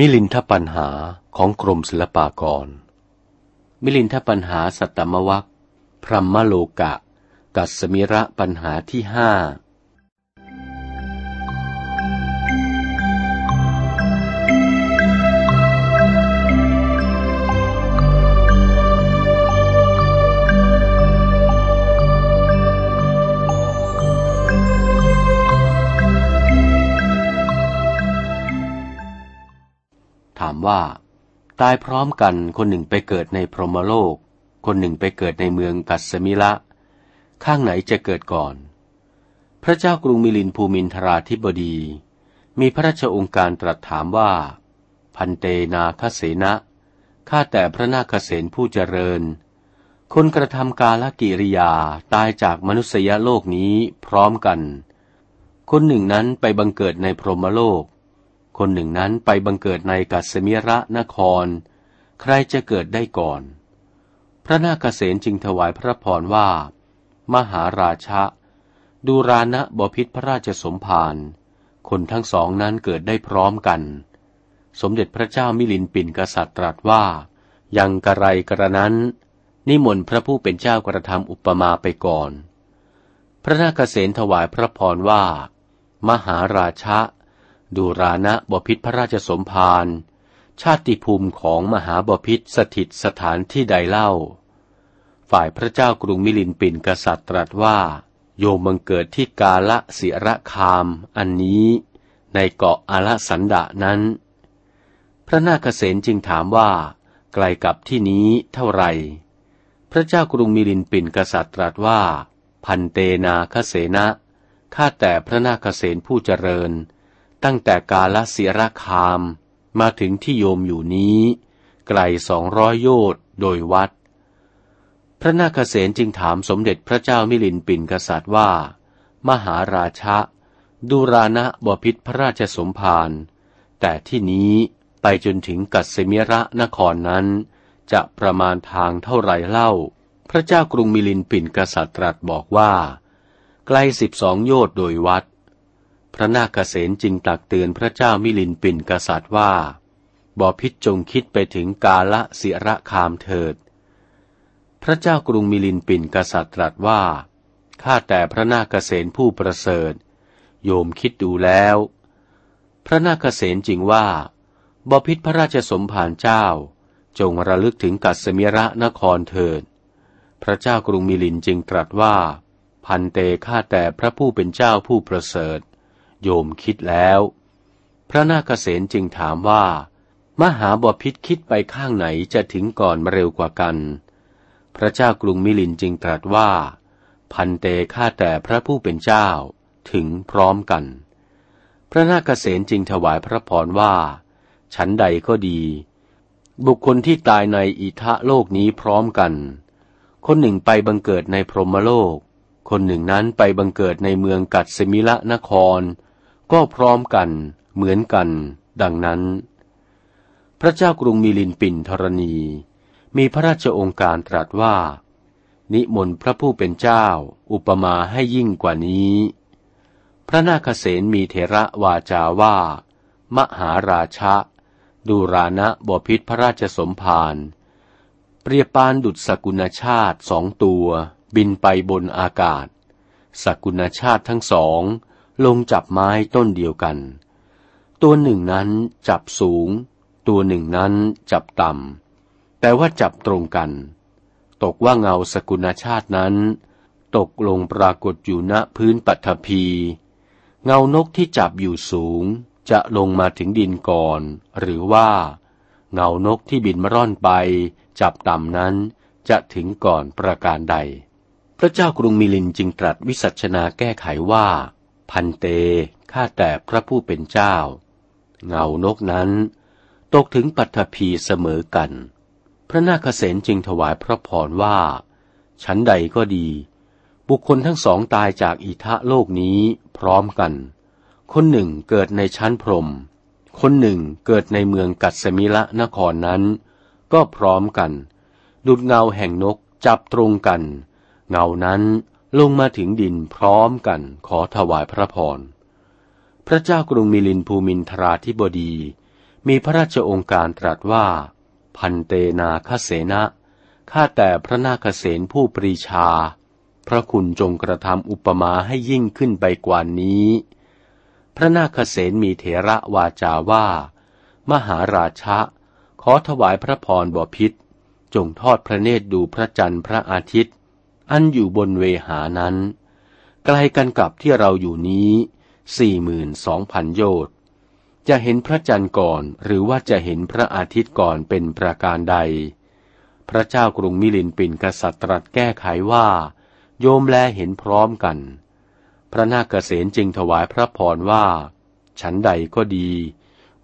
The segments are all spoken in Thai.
มิลินทปัญหาของกรมศิลปากร มิลินทปัญหาสัตตมวัคพรหมโลกะ กัสมิระปัญหาที่ห้า ว่า ตายพร้อมกันคนหนึ่งไปเกิดในพรหมโลก คนหนึ่งไปเกิดในเมืองกัสมิละ ข้างไหนจะเกิดก่อน พระเจ้ากรุงมิลินภูมินทราธิบดี มีพระราชองค์การตรัสถามว่า พันเตนาคเสนะข้าแต่พระนาคเสนผู้เจริญ คนกระทำกาลกิริยาตายจากมนุษยโลกนี้พร้อมกัน คนหนึ่งนั้นไปบังเกิดในพรหมโลก คนหนึ่งนั้นไปบังเกิดในกัสมิระนคร ใครจะเกิดได้ก่อน พระนาคเษนจึงถวายพระพรว่า มหาราชะ ดูรานะบพิษพระราชสมภาร คนทั้งสองนั้นเกิดได้พร้อมกัน สมเด็จพระเจ้ามิลินปินกษัตริย์ตรัสว่า ยังกระไรกระนั้น นิมนต์พระผู้เป็นเจ้ากระทำอุปมาไปก่อน พระนาคเษนถวายพระพรว่า มหาราชะ ดูรานะบพิษพระราชสมภารชาติภูมิของมหาบพิษสถิตสถานที่ใดเล่า ฝ่ายพระเจ้ากรุงมิลินปินกษัตริย์ตรัสว่า โยมบังเกิดที่กาละเสระคาม อันนี้ในเกาะอาลสันดะนั้น พระนาคเษนจึงถามว่า ไกลกับที่นี้เท่าไหร่ พระเจ้ากรุงมิลินปินกษัตริย์ตรัสว่า พันเตนาคเสนะข้าแต่พระนาคเษนผู้เจริญ ตั้งแต่กาลเสียรคามมาถึงที่โยมอยู่นี้ ไกลสองร้อยโยชน์โดยวัด พระนาคเษนจึงถามสมเด็จพระเจ้ามิลินปินกษัตริย์ว่า มหาราชะดูรานะบพิษพระราชสมภารแต่ที่นี้ไปจนถึงกัสเมีระนครนั้น จะประมาณทางเท่าไรเล่า พระเจ้ากรุงมิลินปินกษัตริย์ตรัสบอกว่า ไกลสิบสองโยชน์โดยวัด พระนาคเษนจึงตักเตือนพระเจ้ามิลินปินกษัตริย์ว่าบอพิษจงคิดไปถึงกาละเสระคามเถิด พระเจ้ากรุงมิลินปินกษัตริย์ตรัสว่า ข้าแต่พระนาคเษนผู้ประเสริฐ โยมคิดดูแล้ว พระนาคเษนจึงว่าบอพิษพระราชสมภารเจ้า จงระลึกถึงกัสมิระนครเถิด พระเจ้ากรุงมิลินจึงตรัสว่า พันเตข้าแต่พระผู้เป็นเจ้าผู้ประเสริฐ โยมคิดแล้ว พระนาคเษนจึงถามว่า มหาบพิษคิดไปข้างไหนจะถึงก่อนมาเร็วกว่ากัน พระเจ้ากรุงมิลินจึงตรัสว่า พันเตฆ่าแต่พระผู้เป็นเจ้าถึงพร้อมกัน พระนาคเษนจึงถวายพระพรว่า ฉันใดก็ดี บุคคลที่ตายในอิทะโลกนี้พร้อมกัน คนหนึ่งไปบังเกิดในพรหมโลกคนหนึ่งนั้นไปบังเกิดในเมืองกัดสมิละนคร ก็พร้อมกันเหมือนกัน ดังนั้น พระเจ้ากรุงมิลินปินธรณี มีพระราชองค์การตรัสว่า นิมนต์พระผู้เป็นเจ้า อุปมาให้ยิ่งกว่านี้ พระนาคเษนมีเทระวาจาว่า มหาราชะ ดูรานะบพิษพระราชสมภารเปรียบปานดุจสกุณชาติสองตัว บินไปบนอากาศ สกุณชาติทั้งสอง ลงจับไม้ต้นเดียวกัน ตัวหนึ่งนั้นจับสูง ตัวหนึ่งนั้นจับต่ำ แต่ว่าจับตรงกัน ตกว่าเงาสกุณชาตินั้น ตกลงปรากฏอยู่ณพื้นปัทภี เงานกที่จับอยู่สูงจะลงมาถึงดินก่อน หรือว่า เงานกที่บินมาร่อนไป จับต่ำนั้นจะถึงก่อนประการใด พระเจ้ากรุงมิลินจึงตรัสวิสัชนาแก้ไขว่า พันเต ข้าแต่พระผู้เป็นเจ้า เงานกนั้น ตกถึงปัทภีเสมอกัน พระนาคเษนจึงถวายพระพรว่า ชั้นใดก็ดี บุคคลทั้งสองตายจากอิทะโลกนี้พร้อมกัน คนหนึ่งเกิดในชั้นพรม คนหนึ่งเกิดในเมืองกัตสมิละนครนั้น ก็พร้อมกัน ดุดเงาแห่งนกจับตรงกัน เงานั้น ลงมาถึงดินพร้อมกันขอถวายพระพร พระเจ้ากรุงมิลินภูมินทราธิบดี มีพระราชองค์การตรัสว่า พันเตนาคเสนะข้าแต่พระนาคเสนผู้ปรีชา พระคุณจงกระทำอุปมาให้ยิ่งขึ้นไปกว่านี้ พระนาคเสนมีเถระวาจาว่า มหาราชะ ขอถวายพระพรบพิษจงทอดพระเนตรดูพระจันทร์พระอาทิตย์ อันอยู่บนเวหานั้น ไกลกันกับที่เราอยู่นี้สี่หมื่นสองพันโยชน์จะเห็นพระจันทร์ก่อนหรือว่าจะเห็นพระอาทิตย์ก่อนเป็นประการใด พระเจ้ากรุงมิลินปินกษัตริย์ตรัสแก้ไขว่า โยมแลเห็นพร้อมกัน พระนาคเษนจึงถวายพระพรว่า ฉันใดก็ดี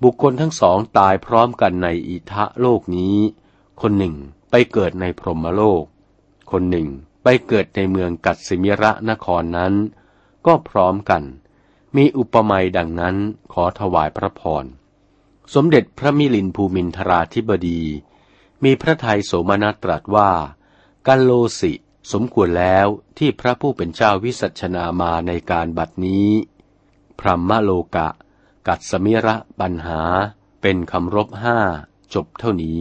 บุคคลทั้งสองตายพร้อมกันในอิทะโลกนี้ คนหนึ่งไปเกิดในพรหมโลก คนหนึ่ง ไปเกิดในเมืองกัตสิมิระนครนั้น ก็พร้อมกัน มีอุปมาดังนั้นขอถวายพระพร สมเด็จพระมิลินภูมินทราธิบดี มีพระทัยโสมนัสตรัสว่า กัลโลสิสมควรแล้วที่พระผู้เป็นเจ้าวิสัชนามาในการบัดนี้ พรหมโลกะ กัดสมิระปัญหาเป็นคำรบห้าจบเท่านี้